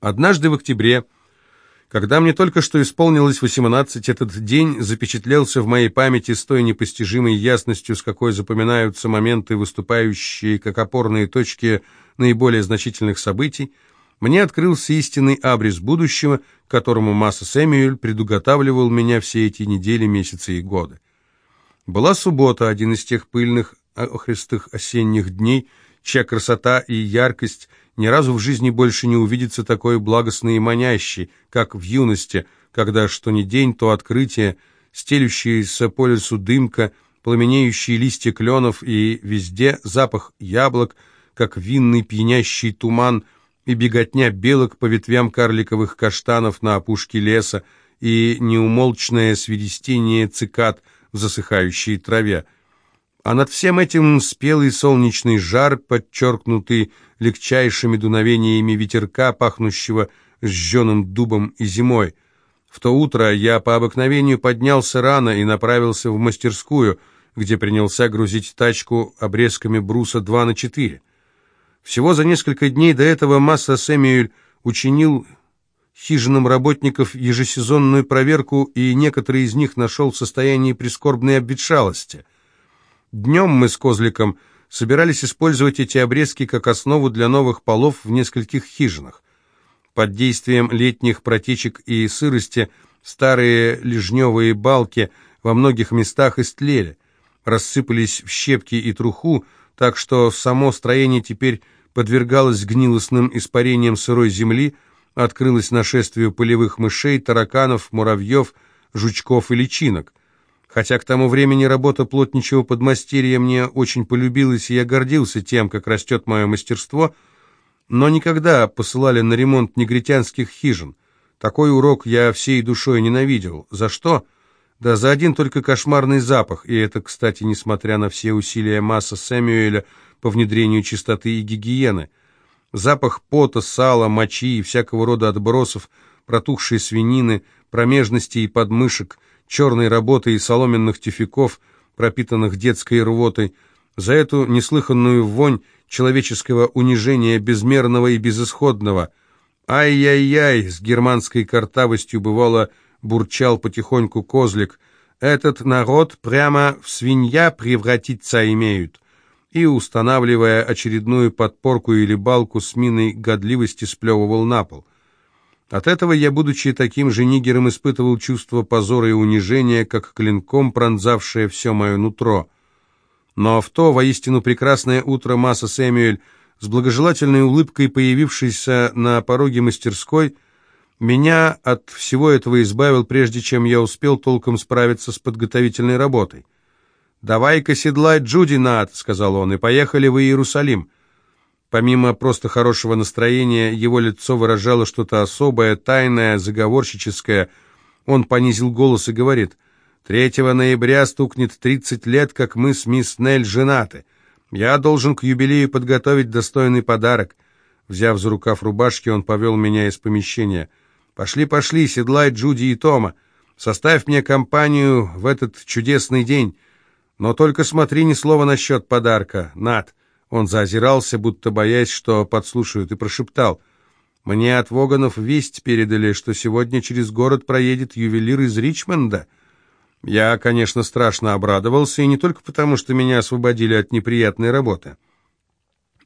Однажды в октябре, когда мне только что исполнилось 18, этот день запечатлелся в моей памяти с той непостижимой ясностью, с какой запоминаются моменты, выступающие как опорные точки наиболее значительных событий, мне открылся истинный абрис будущего, которому Масса Сэмюэль предуготавливал меня все эти недели, месяцы и годы. Была суббота, один из тех пыльных, охристых осенних дней, чья красота и яркость ни разу в жизни больше не увидится такой благостной и манящей, как в юности, когда что ни день, то открытие, стелющиеся по лесу дымка, пламенеющие листья кленов и везде запах яблок, как винный пьянящий туман и беготня белок по ветвям карликовых каштанов на опушке леса и неумолчное свиристение цикад в засыхающей траве. А над всем этим спелый солнечный жар, подчеркнутый легчайшими дуновениями ветерка, пахнущего сжженным дубом и зимой. В то утро я по обыкновению поднялся рано и направился в мастерскую, где принялся грузить тачку обрезками бруса 2 на 4. Всего за несколько дней до этого Масса Сэмюэль учинил хижинам работников ежесезонную проверку, и некоторые из них нашел в состоянии прискорбной обветшалости. Днем мы с Козликом собирались использовать эти обрезки как основу для новых полов в нескольких хижинах. Под действием летних протечек и сырости старые лежневые балки во многих местах истлели, рассыпались в щепки и труху, так что само строение теперь подвергалось гнилостным испарениям сырой земли, открылось нашествию полевых мышей, тараканов, муравьев, жучков и личинок. Хотя к тому времени работа плотничего подмастерья мне очень полюбилась, и я гордился тем, как растет мое мастерство, но никогда посылали на ремонт негритянских хижин. Такой урок я всей душой ненавидел. За что? Да за один только кошмарный запах, и это, кстати, несмотря на все усилия масса Сэмюэля по внедрению чистоты и гигиены. Запах пота, сала, мочи и всякого рода отбросов, протухшей свинины, промежностей и подмышек, черной работы и соломенных тюфяков, пропитанных детской рвотой, за эту неслыханную вонь человеческого унижения безмерного и безысходного. Ай-яй-яй, с германской картавостью бывало бурчал потихоньку козлик. «Этот народ прямо в свинья превратиться имеют» и, устанавливая очередную подпорку или балку с миной годливости, сплевывал на пол. От этого я, будучи таким же нигером, испытывал чувство позора и унижения, как клинком пронзавшее все мое нутро. Но в то воистину прекрасное утро Масса Сэмюэль, с благожелательной улыбкой появившийся на пороге мастерской, — меня от всего этого избавил, прежде чем я успел толком справиться с подготовительной работой. «Давай-ка седлай Джуди, Над», — сказал он, — «и поехали в Иерусалим». Помимо просто хорошего настроения, его лицо выражало что-то особое, тайное, заговорщическое. Он понизил голос и говорит, «3 ноября стукнет 30 лет, как мы с мисс Нель женаты. Я должен к юбилею подготовить достойный подарок». Взяв за рукав рубашки, он повел меня из помещения — Пошли, пошли, седлай Джуди и Тома. Составь мне компанию в этот чудесный день. Но только смотри ни слова насчет подарка, Над. Он заозирался, будто боясь, что подслушают, и прошептал. «Мне от Воганов весть передали, что сегодня через город проедет ювелир из Ричмонда». Я, конечно, страшно обрадовался, и не только потому, что меня освободили от неприятной работы.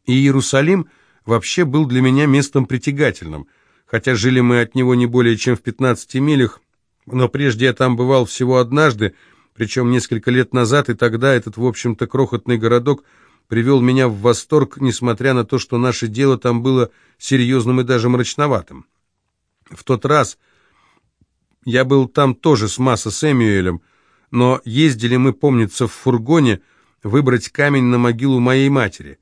И Иерусалим вообще был для меня местом притягательным — хотя жили мы от него не более чем в 15 милях, но прежде я там бывал всего однажды, причем несколько лет назад, и тогда этот, в общем-то, крохотный городок привел меня в восторг, несмотря на то, что наше дело там было серьезным и даже мрачноватым. В тот раз я был там тоже с Масса Сэмюэлем, но ездили мы, помнится, в фургоне выбрать камень на могилу моей матери.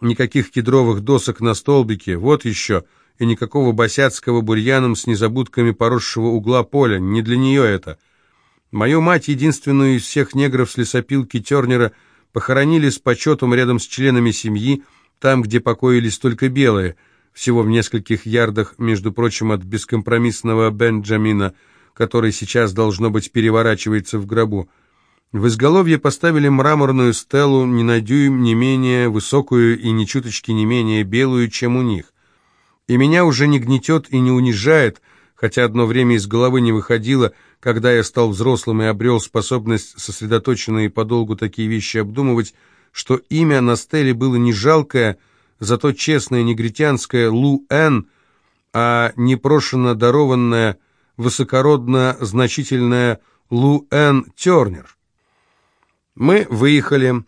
Никаких кедровых досок на столбике, вот еще — и никакого босяцкого бурьяном с незабудками поросшего угла поля, не для нее это. Мою мать, единственную из всех негров с лесопилки Тернера, похоронили с почетом рядом с членами семьи, там, где покоились только белые, всего в нескольких ярдах, между прочим, от бескомпромиссного Бенджамина, который сейчас, должно быть, переворачивается в гробу. В изголовье поставили мраморную стелу, не на дюйм не менее высокую и ни чуточки не менее белую, чем у них. И меня уже не гнетет и не унижает, хотя одно время из головы не выходило, когда я стал взрослым и обрел способность сосредоточенно и подолгу такие вещи обдумывать, что имя на стеле было не жалкое, зато честное негритянское Лу Эн, а непрошенно дарованное, высокородно значительное Лу Эн Тернер. Мы выехали,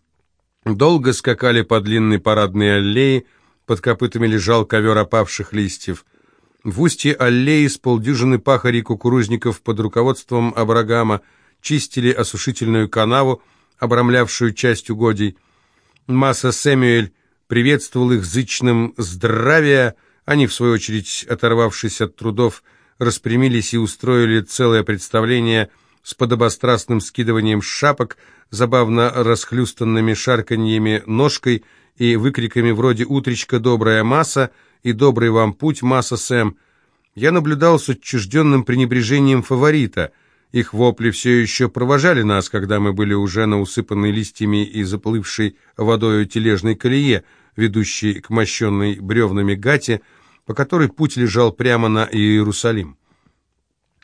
долго скакали по длинной парадной аллее, под копытами лежал ковер опавших листьев. В устье аллеи с полдюжины пахарей кукурузников под руководством Абрагама чистили осушительную канаву, обрамлявшую часть угодий. Масса Сэмюэль приветствовал их зычным «здравия», они, в свою очередь, оторвавшись от трудов, распрямились и устроили целое представление с подобострастным скидыванием шапок, забавно расхлюстанными шарканьями ножкой и выкриками вроде «Утречка, добрая масса» и «Добрый вам путь, масса Сэм». Я наблюдал с отчужденным пренебрежением фаворита – их вопли все еще провожали нас, когда мы были уже на усыпанной листьями и заплывшей водою тележной колее, ведущей к мощенной бревнами гате, по которой путь лежал прямо на Иерусалим.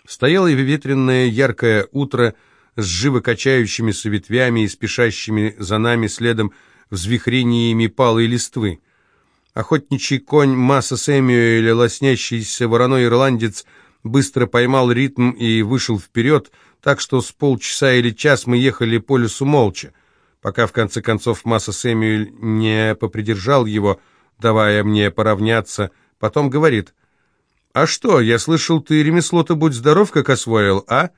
Стояло и ветреное яркое утро с живо качающимися ветвями и спешащими за нами следом взвихрениями палой листвы. Охотничий конь Масса Сэмюэля, лоснящийся вороной ирландец — быстро поймал ритм и вышел вперед, так что с полчаса или час мы ехали по лесу молча, пока в конце концов Масса Сэмюэль не попридержал его, давая мне поравняться, потом говорит, «А что, я слышал, ты ремесло-то будь здоров, как освоил, а?»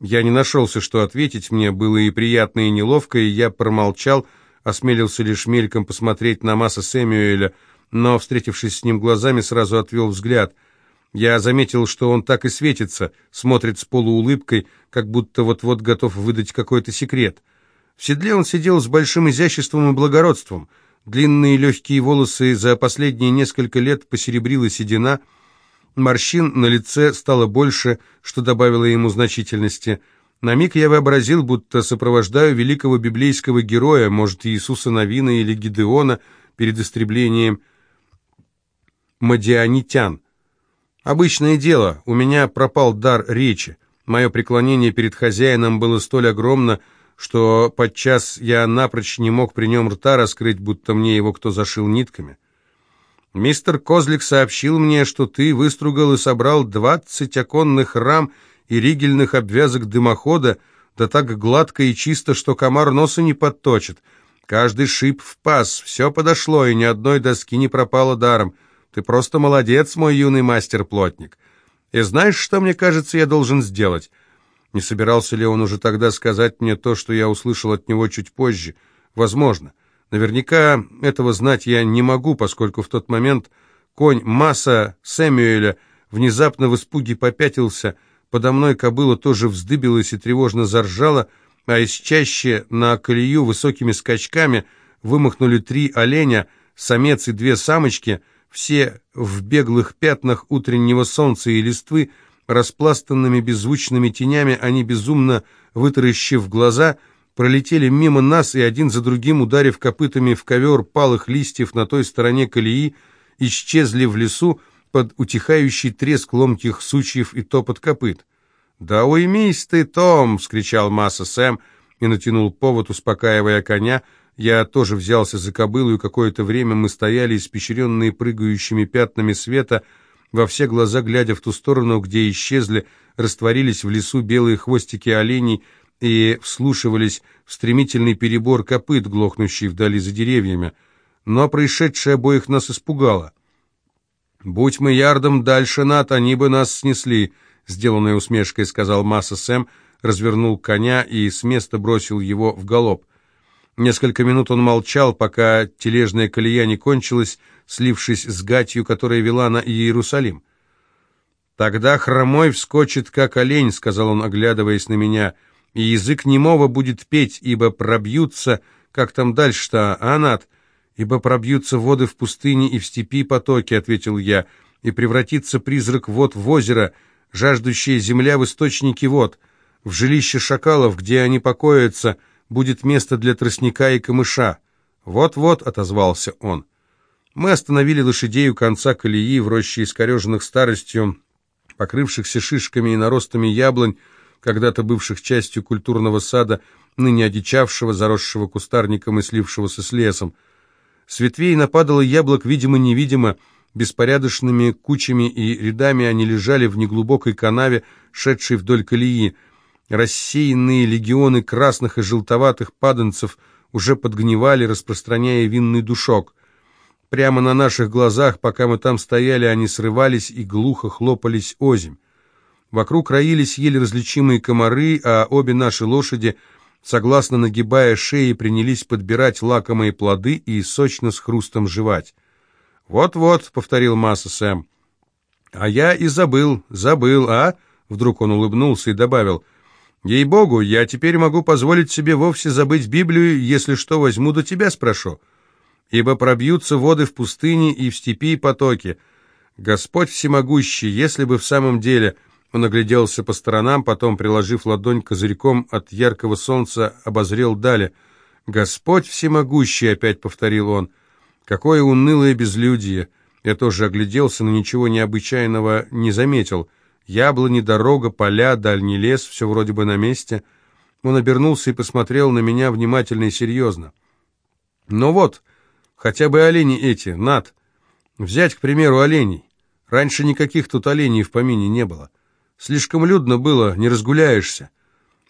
Я не нашелся, что ответить, мне было и приятно, и неловко, и я промолчал, осмелился лишь мельком посмотреть на Масса Сэмюэля, но, встретившись с ним глазами, сразу отвел взгляд — я заметил, что он так и светится, смотрит с полуулыбкой, как будто вот-вот готов выдать какой-то секрет. В седле он сидел с большим изяществом и благородством. Длинные легкие волосы за последние несколько лет посеребрила седина, морщин на лице стало больше, что добавило ему значительности. На миг я вообразил, будто сопровождаю великого библейского героя, может, Иисуса Новина или Гидеона, перед истреблением мадианитян. Обычное дело, у меня пропал дар речи. Мое преклонение перед хозяином было столь огромно, что подчас я напрочь не мог при нем рта раскрыть, будто мне его кто зашил нитками. Мистер Козлик сообщил мне, что ты выстругал и собрал двадцать оконных рам и ригельных обвязок дымохода, да так гладко и чисто, что комар носа не подточит. Каждый шип в паз, все подошло, и ни одной доски не пропало даром. Ты просто молодец, мой юный мастер-плотник. И знаешь, что, мне кажется, я должен сделать?» Не собирался ли он уже тогда сказать мне то, что я услышал от него чуть позже? Возможно. Наверняка этого знать я не могу, поскольку в тот момент конь Масса Сэмюэля внезапно в испуге попятился, подо мной кобыла тоже вздыбилась и тревожно заржала, а из чаще на колею высокими скачками вымахнули три оленя, самец и две самочки — все в беглых пятнах утреннего солнца и листвы, распластанными беззвучными тенями, они, безумно вытаращив глаза, пролетели мимо нас и один за другим, ударив копытами в ковер палых листьев на той стороне колеи, исчезли в лесу под утихающий треск ломких сучьев и топот копыт. «Да уймись ты, Том!» — вскричал Масса Сэм и натянул повод, успокаивая коня — я тоже взялся за кобылу, и какое-то время мы стояли, испещренные прыгающими пятнами света, во все глаза глядя в ту сторону, где исчезли, растворились в лесу белые хвостики оленей и вслушивались в стремительный перебор копыт, глохнущий вдали за деревьями. Но происшедшее обоих нас испугало. «Будь мы ярдом дальше, Нат, они бы нас снесли», — сделанной усмешкой сказал Масса Сэм, развернул коня и с места бросил его в галоп. Несколько минут он молчал, пока тележная колея не кончилась, слившись с гатью, которая вела на Иерусалим. «Тогда хромой вскочит, как олень», — сказал он, оглядываясь на меня, — «и язык немого будет петь, ибо пробьются, как там дальше-то, Анат, ибо пробьются воды в пустыне и в степи потоки», — ответил я, — «и превратится призрак вод в озеро, жаждущая земля в источники вод, в жилище шакалов, где они покоятся», — будет место для тростника и камыша. Вот-вот, — отозвался он. Мы остановили лошадей у конца колеи в роще искореженных старостью, покрывшихся шишками и наростами яблонь, когда-то бывших частью культурного сада, ныне одичавшего, заросшего кустарником и слившегося с лесом. С ветвей нападало яблок, видимо-невидимо, беспорядочными кучами и рядами они лежали в неглубокой канаве, шедшей вдоль колеи. Рассеянные легионы красных и желтоватых паданцев уже подгнивали, распространяя винный душок. Прямо на наших глазах, пока мы там стояли, они срывались и глухо хлопались озимь. Вокруг роились еле различимые комары, а обе наши лошади, согласно нагибая шеи, принялись подбирать лакомые плоды и сочно с хрустом жевать. «Вот-вот», — повторил Масса Сэм. «А я и забыл, забыл, а?» Вдруг он улыбнулся и добавил. «Ей-богу, я теперь могу позволить себе вовсе забыть Библию, если что возьму до тебя спрошу. Ибо пробьются воды в пустыне и в степи и потоки. Господь всемогущий, если бы в самом деле...» Он огляделся по сторонам, потом, приложив ладонь козырьком от яркого солнца, обозрел дали. «Господь всемогущий!» — опять повторил он. «Какое унылое безлюдие!» Я тоже огляделся, но ничего необычайного не заметил. Яблони, дорога, поля, дальний лес — все вроде бы на месте. Он обернулся и посмотрел на меня внимательно и серьезно. «Ну вот, хотя бы олени эти, над. Взять, к примеру, оленей. Раньше никаких тут оленей в помине не было. Слишком людно было, не разгуляешься.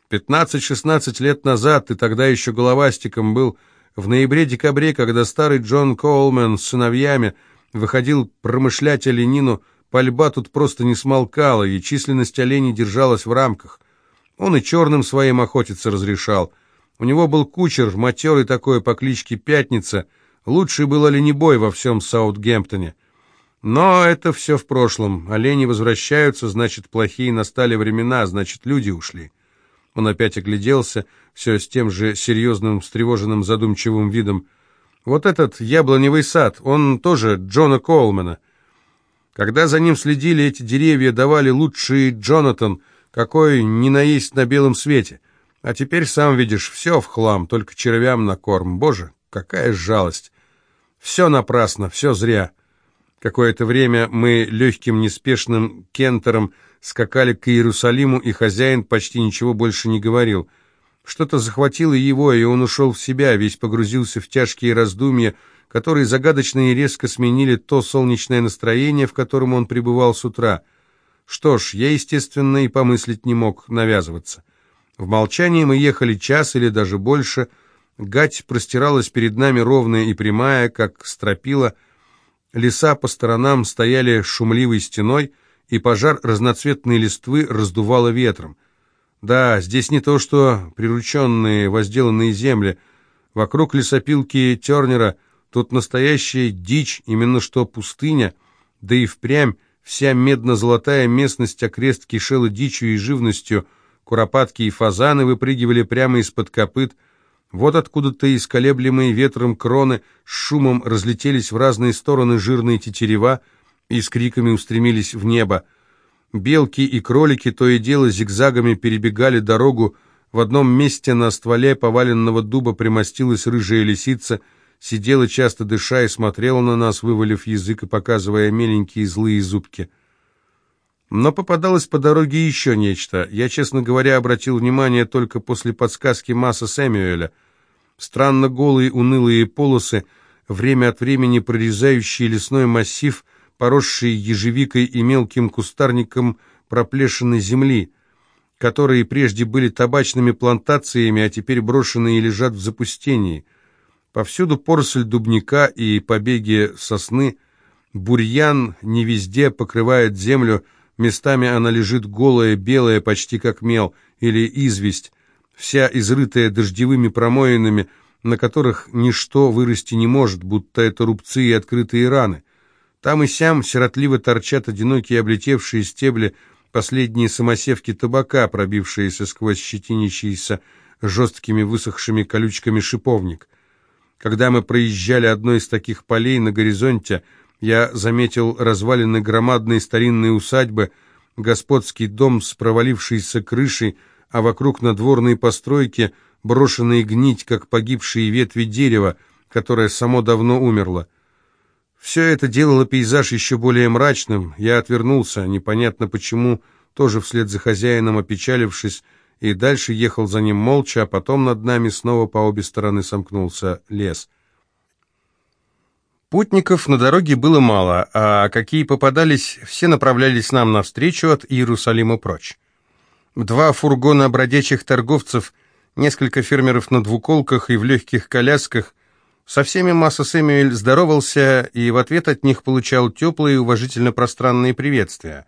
Пятнадцать-шестнадцать лет назад ты тогда еще головастиком был. В ноябре-декабре, когда старый Джон Коулман с сыновьями выходил промышлять оленину, пальба тут просто не смолкала, и численность оленей держалась в рамках. Он и черным своим охотиться разрешал. У него был кучер, матерый такой по кличке Пятница. Лучший был оленебой во всем Саутгемптоне. Но это все в прошлом. Олени возвращаются, значит, плохие настали времена, значит, люди ушли. Он опять огляделся, все с тем же серьезным, встревоженным, задумчивым видом. Вот этот яблоневый сад, он тоже Джона Коулмана. Когда за ним следили, эти деревья давали лучший Джонатан, какой ни наесть на белом свете. А теперь, сам видишь, все в хлам, только червям на корм. Боже, какая жалость! Все напрасно, все зря. Какое-то время мы легким неспешным кентером скакали к Иерусалиму, и хозяин почти ничего больше не говорил. Что-то захватило его, и он ушел в себя, весь погрузился в тяжкие раздумья, которые загадочно и резко сменили то солнечное настроение, в котором он пребывал с утра. Что ж, я, естественно, и помыслить не мог навязываться. В молчании мы ехали час или даже больше. Гать простиралась перед нами ровная и прямая, как стропила, Леса по сторонам стояли шумливой стеной, и пожар разноцветной листвы раздувало ветром. Да, здесь не то, что прирученные, возделанные земли. Вокруг лесопилки Тернера тут настоящая дичь, именно что пустыня, да и впрямь вся медно-золотая местность окрест кишела дичью и живностью, куропатки и фазаны выпрыгивали прямо из-под копыт, вот откуда-то из колеблемой ветром кроны с шумом разлетелись в разные стороны жирные тетерева и с криками устремились в небо. Белки и кролики то и дело зигзагами перебегали дорогу, в одном месте на стволе поваленного дуба примостилась рыжая лисица, сидела часто дыша и смотрела на нас, вывалив язык и показывая меленькие злые зубки. Но попадалось по дороге еще нечто. Я, честно говоря, обратил внимание только после подсказки Масса Сэмюэля. Странно голые унылые полосы, время от времени прорезающие лесной массив, поросший ежевикой и мелким кустарником проплешины земли, которые прежде были табачными плантациями, а теперь брошены и лежат в запустении. Повсюду поросль дубника и побеги сосны, бурьян не везде покрывает землю, Местами она лежит голая, белая, почти как мел, или известь, вся изрытая дождевыми промоинами, на которых ничто вырасти не может, будто это рубцы и открытые раны. Там и сям сиротливо торчат одинокие облетевшие стебли, последние самосевки табака, пробившиеся сквозь щетинящиеся жесткими высохшими колючками шиповник. Когда мы проезжали одно из таких полей на горизонте, я заметил развалины громадной старинной усадьбы, господский дом с провалившейся крышей, а вокруг надворные постройки, брошенные гнить, как погибшие ветви дерева, которое само давно умерло. Все это делало пейзаж еще более мрачным. Я отвернулся, непонятно почему, тоже вслед за хозяином опечалившись, и дальше ехал за ним молча, а потом над нами снова по обе стороны сомкнулся лес. Путников на дороге было мало, а какие попадались, все направлялись нам навстречу от Иерусалима прочь. Два фургона бродячих торговцев, несколько фермеров на двуколках и в легких колясках. Со всеми Масса Сэмюэль здоровался и в ответ от них получал теплые и уважительно пространные приветствия.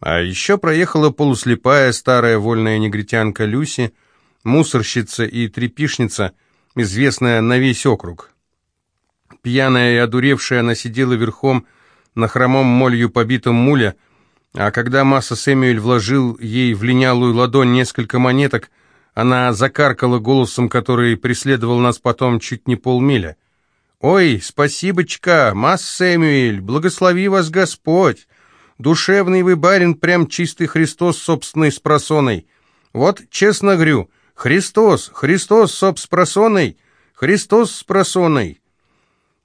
А еще проехала полуслепая старая вольная негритянка Люси, мусорщица и трепишница, известная на весь округ. Пьяная и одуревшая она сидела верхом на хромом молью побитом муле, а когда Масса Сэмюэль вложил ей в линялую ладонь несколько монеток, она закаркала голосом, который преследовал нас потом чуть не полмиля. «Ой, спасибочка, Масс Сэмюэль, благослови вас Господь! Душевный вы барин, прям чистый Христос собственной спросоной. Вот, честно говорю, Христос, Христос собспросоной, Христос спросоной!»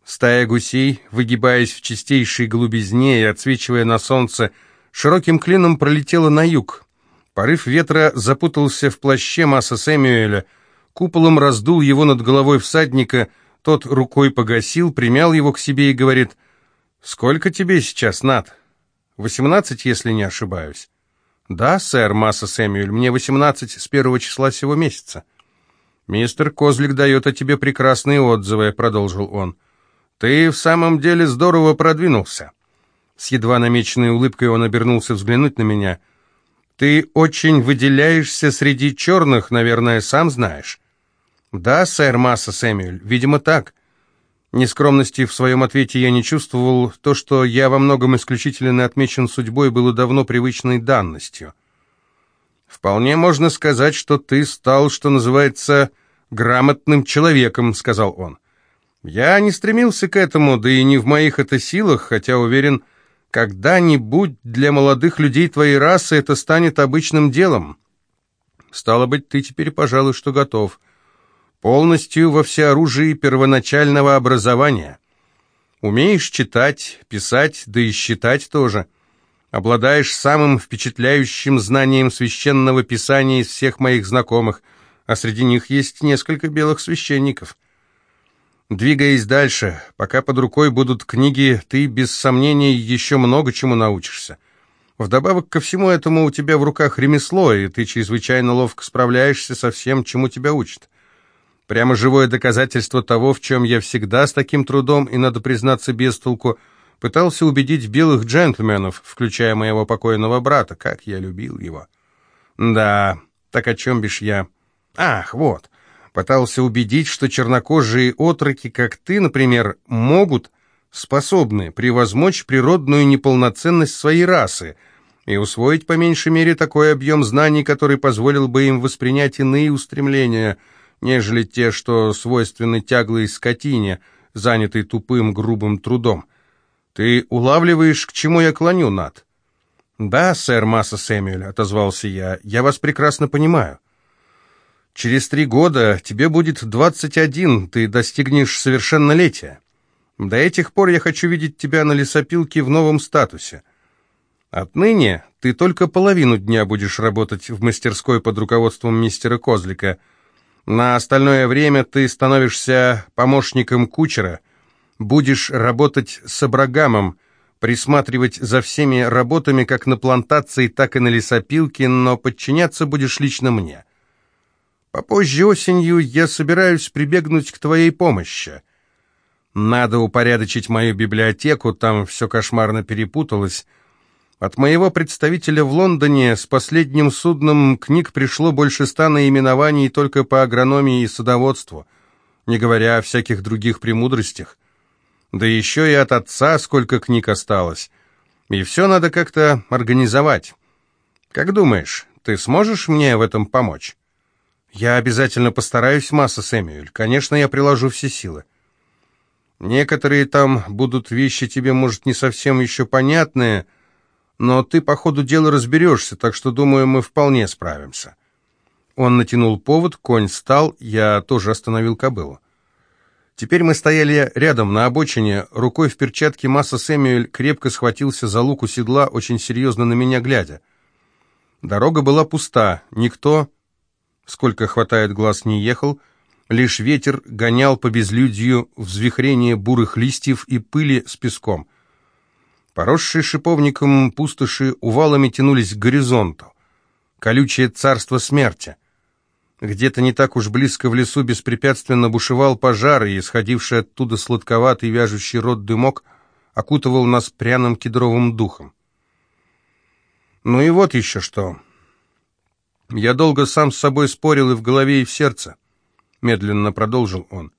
Стая гусей, выгибаясь в чистейшей голубизне и отсвечивая на солнце, широким клином пролетела на юг. Порыв ветра запутался в плаще масса Сэмюэля, куполом раздул его над головой всадника, тот рукой погасил, примял его к себе и говорит, «Сколько тебе сейчас, Над?» «Восемнадцать, если не ошибаюсь». «Да, сэр, масса Сэмюэль, мне восемнадцать с первого числа сего месяца». «Мистер Козлик дает о тебе прекрасные отзывы», — продолжил он. «Ты в самом деле здорово продвинулся». С едва намеченной улыбкой он обернулся взглянуть на меня. «Ты очень выделяешься среди черных, наверное, сам знаешь». «Да, сэр Масса Сэмюэль, видимо, так». Нескромности в своем ответе я не чувствовал. То, что я во многом исключительно отмечен судьбой, было давно привычной данностью. «Вполне можно сказать, что ты стал, что называется, грамотным человеком», — сказал он. Я не стремился к этому, да и не в моих это силах, хотя уверен, когда-нибудь для молодых людей твоей расы это станет обычным делом. Стало быть, ты теперь, пожалуй, что готов. Полностью во всеоружии первоначального образования. Умеешь читать, писать, да и считать тоже. Обладаешь самым впечатляющим знанием священного писания из всех моих знакомых, а среди них есть несколько белых священников. Двигаясь дальше, пока под рукой будут книги, ты без сомнений еще много чему научишься. Вдобавок ко всему этому у тебя в руках ремесло, и ты чрезвычайно ловко справляешься со всем, чему тебя учат. Прямо живое доказательство того, в чем я всегда с таким трудом, и, надо признаться, без толку, пытался убедить белых джентльменов, включая моего покойного брата, как я любил его. Да, так о чем бишь я? Ах, вот. Пытался убедить, что чернокожие отроки, как ты, например, могут, способны превозмочь природную неполноценность своей расы и усвоить по меньшей мере такой объем знаний, который позволил бы им воспринять иные устремления, нежели те, что свойственны тяглой скотине, занятой тупым грубым трудом. Ты улавливаешь, к чему я клоню, Над? «Да, сэр Масса Сэмюэль», — отозвался я, — «я вас прекрасно понимаю». Через три года тебе будет 21, ты достигнешь совершеннолетия. До этих пор я хочу видеть тебя на лесопилке в новом статусе. Отныне ты только половину дня будешь работать в мастерской под руководством мистера Козлика. На остальное время ты становишься помощником кучера, будешь работать с абрагамом, присматривать за всеми работами как на плантации, так и на лесопилке, но подчиняться будешь лично мне». Попозже осенью я собираюсь прибегнуть к твоей помощи. Надо упорядочить мою библиотеку, там все кошмарно перепуталось. От моего представителя в Лондоне с последним судном книг пришло больше ста наименований только по агрономии и садоводству, не говоря о всяких других премудростях. Да еще и от отца сколько книг осталось. И все надо как-то организовать. Как думаешь, ты сможешь мне в этом помочь?» «Я обязательно постараюсь, Масса Сэмюэль. Конечно, я приложу все силы». «Некоторые там будут вещи тебе, может, не совсем еще понятные, но ты по ходу дела разберешься, так что, думаю, мы вполне справимся». Он натянул повод, конь встал, я тоже остановил кобылу. Теперь мы стояли рядом, на обочине, рукой в перчатке Масса Сэмюэль крепко схватился за луку седла, очень серьезно на меня глядя. Дорога была пуста, никто, сколько хватает глаз, не ехал, лишь ветер гонял по безлюдью взвихрение бурых листьев и пыли с песком. Поросшие шиповником пустоши увалами тянулись к горизонту. Колючее царство смерти — где-то не так уж близко в лесу беспрепятственно бушевал пожар, и исходивший оттуда сладковатый вяжущий рот дымок окутывал нас пряным кедровым духом. Ну и вот еще что. Я долго сам с собой спорил и в голове, и в сердце. Медленно продолжил он.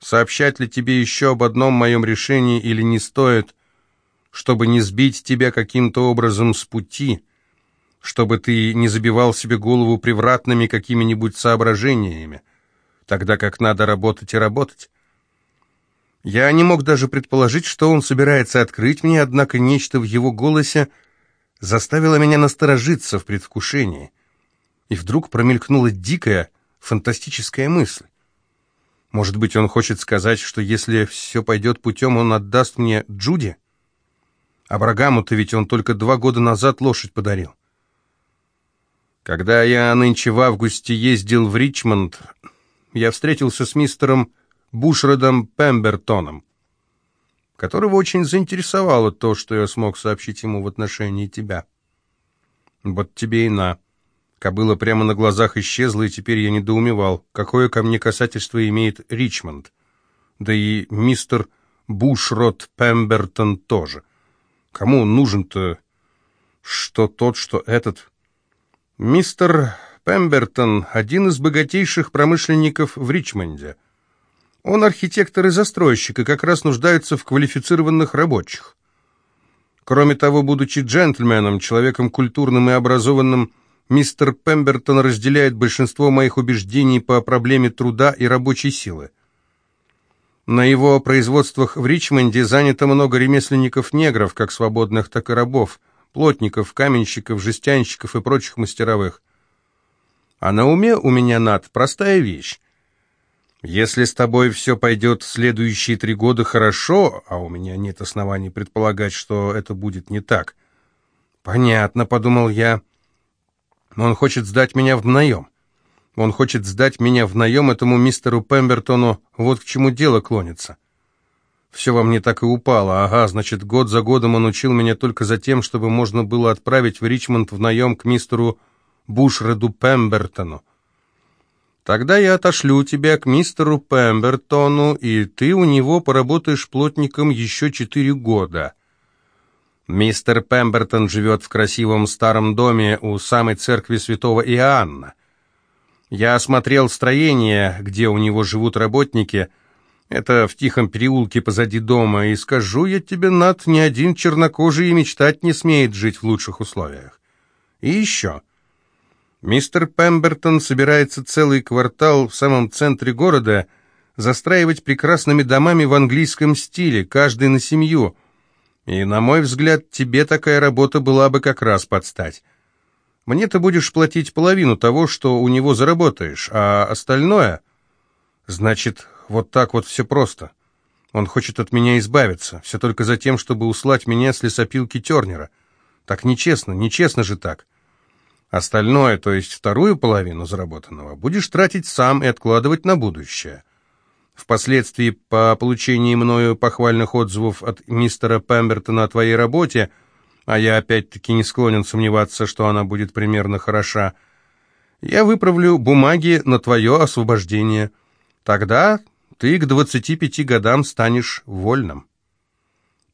Сообщать ли тебе еще об одном моем решении или не стоит, чтобы не сбить тебя каким-то образом с пути, — чтобы ты не забивал себе голову превратными какими-нибудь соображениями, тогда как надо работать и работать. Я не мог даже предположить, что он собирается открыть мне, однако нечто в его голосе заставило меня насторожиться в предвкушении. И вдруг промелькнула дикая, фантастическая мысль. Может быть, он хочет сказать, что если все пойдет путем, он отдаст мне Джуди? Абрагаму-то ведь он только два года назад лошадь подарил. Когда я нынче в августе ездил в Ричмонд, я встретился с мистером Бушредом Пембертоном, которого очень заинтересовало то, что я смог сообщить ему в отношении тебя. Вот тебе и на. Кобыла прямо на глазах исчезла, и теперь я недоумевал, какое ко мне касательство имеет Ричмонд. Да и мистер Бушрод Пембертон тоже. Кому он нужен-то, что тот, что этот... Мистер Пембертон – один из богатейших промышленников в Ричмонде. Он архитектор и застройщик, и как раз нуждается в квалифицированных рабочих. Кроме того, будучи джентльменом, человеком культурным и образованным, мистер Пембертон разделяет большинство моих убеждений по проблеме труда и рабочей силы. На его производствах в Ричмонде занято много ремесленников-негров, как свободных, так и рабов – плотников, каменщиков, жестянщиков и прочих мастеровых. А на уме у меня, Над, простая вещь. Если с тобой все пойдет следующие три года хорошо, а у меня нет оснований предполагать, что это будет не так. Понятно, подумал я. Он хочет сдать меня в наем. Он хочет сдать меня в наем этому мистеру Пембертону, вот к чему дело клонится. Все во мне так и упало. Ага, значит, год за годом он учил меня только за тем, чтобы можно было отправить в Ричмонд в наем к мистеру Бушреду Пембертону. Тогда я отошлю тебя к мистеру Пембертону, и ты у него поработаешь плотником еще четыре года. Мистер Пембертон живет в красивом старом доме у самой церкви святого Иоанна. Я осмотрел строение, где у него живут работники — это в тихом переулке позади дома, и скажу я тебе, Над, ни один чернокожий мечтать не смеет жить в лучших условиях. И еще. Мистер Пембертон собирается целый квартал в самом центре города застраивать прекрасными домами в английском стиле, каждый на семью. И, на мой взгляд, тебе такая работа была бы как раз под стать. Мне ты будешь платить половину того, что у него заработаешь, а остальное... Значит, вот так вот все просто. Он хочет от меня избавиться, все только за тем, чтобы услать меня с лесопилки Тернера. Так нечестно, нечестно же так. Остальное, то есть вторую половину заработанного, будешь тратить сам и откладывать на будущее. Впоследствии, по получении мною похвальных отзывов от мистера Пембертона о твоей работе, а я опять-таки не склонен сомневаться, что она будет примерно хороша, я выправлю бумаги на твое освобождение. Тогда ты к двадцати пяти годам станешь вольным».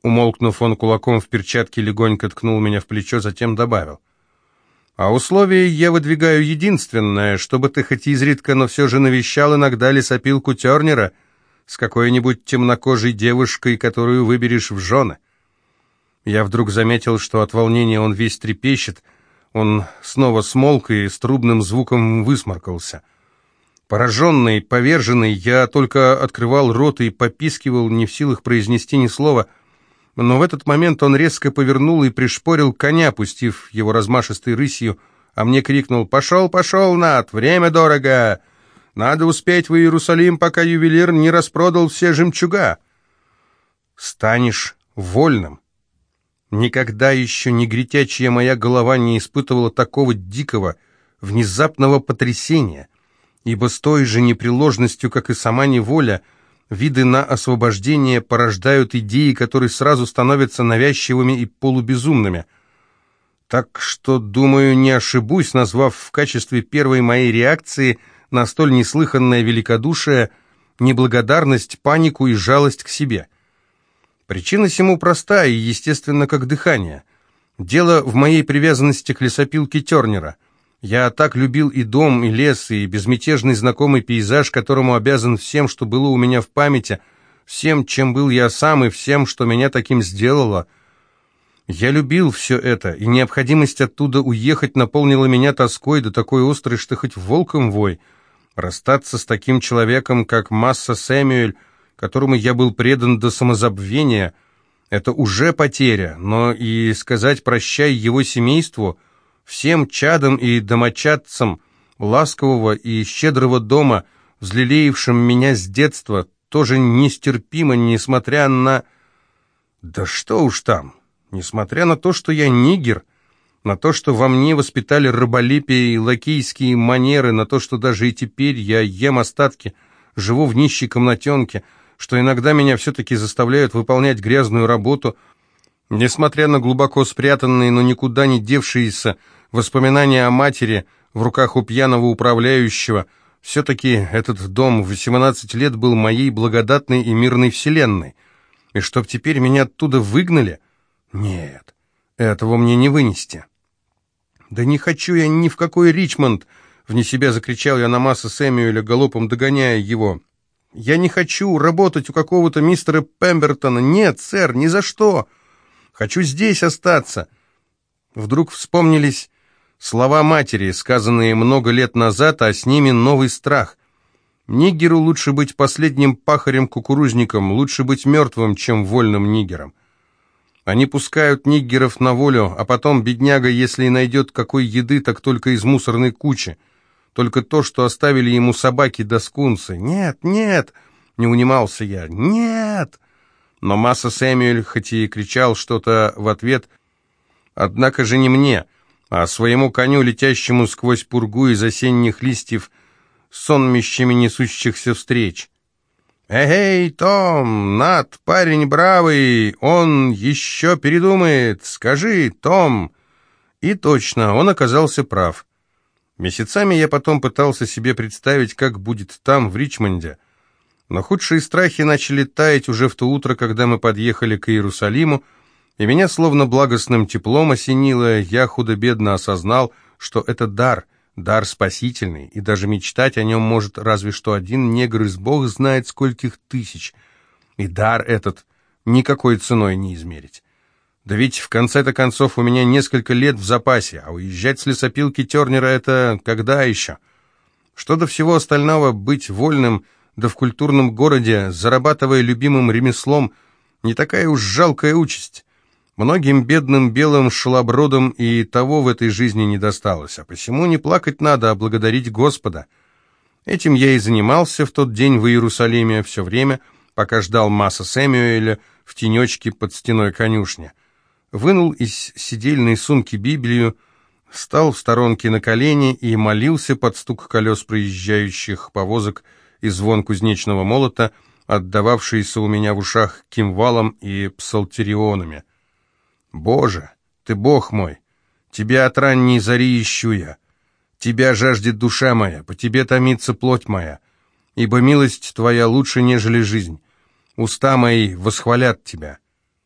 Умолкнув, он кулаком в перчатке легонько ткнул меня в плечо, затем добавил. «А условие я выдвигаю единственное, чтобы ты хоть изредка, но все же навещал иногда лесопилку Тернера с какой-нибудь темнокожей девушкой, которую выберешь в жены». Я вдруг заметил, что от волнения он весь трепещет, он снова смолк и с трубным звуком высморкался — Пораженный, поверженный, я только открывал рот и попискивал, не в силах произнести ни слова. Но в этот момент он резко повернул и пришпорил коня, пустив его размашистой рысью, а мне крикнул «Пошел, пошел, Над, время дорого!» Надо успеть в Иерусалим, пока ювелир не распродал все жемчуга. Станешь вольным. Никогда еще негритячья моя голова не испытывала такого дикого, внезапного потрясения, ибо с той же непреложностью, как и сама неволя, виды на освобождение порождают идеи, которые сразу становятся навязчивыми и полубезумными. Так что, думаю, не ошибусь, назвав в качестве первой моей реакции на столь неслыханное великодушие неблагодарность, панику и жалость к себе. Причина всему проста и, естественно, как дыхание. Дело в моей привязанности к лесопилке Тернера – я так любил и дом, и лес, и безмятежный знакомый пейзаж, которому обязан всем, что было у меня в памяти, всем, чем был я сам, и всем, что меня таким сделало. Я любил все это, и необходимость оттуда уехать наполнила меня тоской до такой острой, что хоть волком вой. Расстаться с таким человеком, как Масса Сэмюэль, которому я был предан до самозабвения, это уже потеря, но и сказать «прощай» его семейству — всем чадам и домочадцам ласкового и щедрого дома, взлелеевшим меня с детства, тоже нестерпимо, несмотря на... Да что уж там, несмотря на то, что я нигер, на то, что во мне воспитали рыболепие и лакейские манеры, на то, что даже и теперь я ем остатки, живу в нищей комнатенке, что иногда меня все-таки заставляют выполнять грязную работу, несмотря на глубоко спрятанные, но никуда не девшиеся Воспоминания о матери в руках у пьяного управляющего. Все-таки этот дом в 18 лет был моей благодатной и мирной вселенной. И чтоб теперь меня оттуда выгнали? Нет, этого мне не вынести. «Да не хочу я ни в какой Ричмонд!» Вне себя закричал я на Масса Сэмюэля, галопом догоняя его. «Я не хочу работать у какого-то мистера Пембертона. Нет, сэр, ни за что. Хочу здесь остаться». Вдруг вспомнились Слова матери, сказанные много лет назад, а с ними новый страх. Нигеру лучше быть последним пахарем-кукурузником, лучше быть мертвым, чем вольным нигером. Они пускают нигеров на волю, а потом бедняга, если и найдет какой еды, так только из мусорной кучи. Только то, что оставили ему собаки да скунсы. «Нет, нет!» — не унимался я. «Нет!» Но Масса Сэмюэль, хоть и кричал что-то в ответ, однако же не мне — а своему коню, летящему сквозь пургу из осенних листьев, сонмищами несущихся встреч. «Эй, Том, Над, парень бравый, он еще передумает, скажи, Том!» И точно, он оказался прав. Месяцами я потом пытался себе представить, как будет там, в Ричмонде. Но худшие страхи начали таять уже в то утро, когда мы подъехали к Иерусалиму, и меня словно благостным теплом осенило, я худо-бедно осознал, что это дар, дар спасительный, и даже мечтать о нем может разве что один негр из бог знает скольких тысяч. И дар этот никакой ценой не измерить. Да ведь в конце-то концов у меня несколько лет в запасе, а уезжать с лесопилки Тернера это когда еще? Что до всего остального, быть вольным, да в культурном городе, зарабатывая любимым ремеслом, не такая уж жалкая участь. Многим бедным белым шалобродам и того в этой жизни не досталось, а посему не плакать надо, а благодарить Господа. Этим я и занимался в тот день в Иерусалиме все время, пока ждал Масса Сэмюэля в тенечке под стеной конюшни. Вынул из сидельной сумки Библию, встал в сторонке на колени и молился под стук колес проезжающих повозок и звон кузнечного молота, отдававшийся у меня в ушах кимвалом и псалтерионами. Боже, ты Бог мой, Тебя от ранней зари ищу я. Тебя жаждет душа моя, по Тебе томится плоть моя, ибо милость Твоя лучше, нежели жизнь. Уста мои восхвалят Тебя.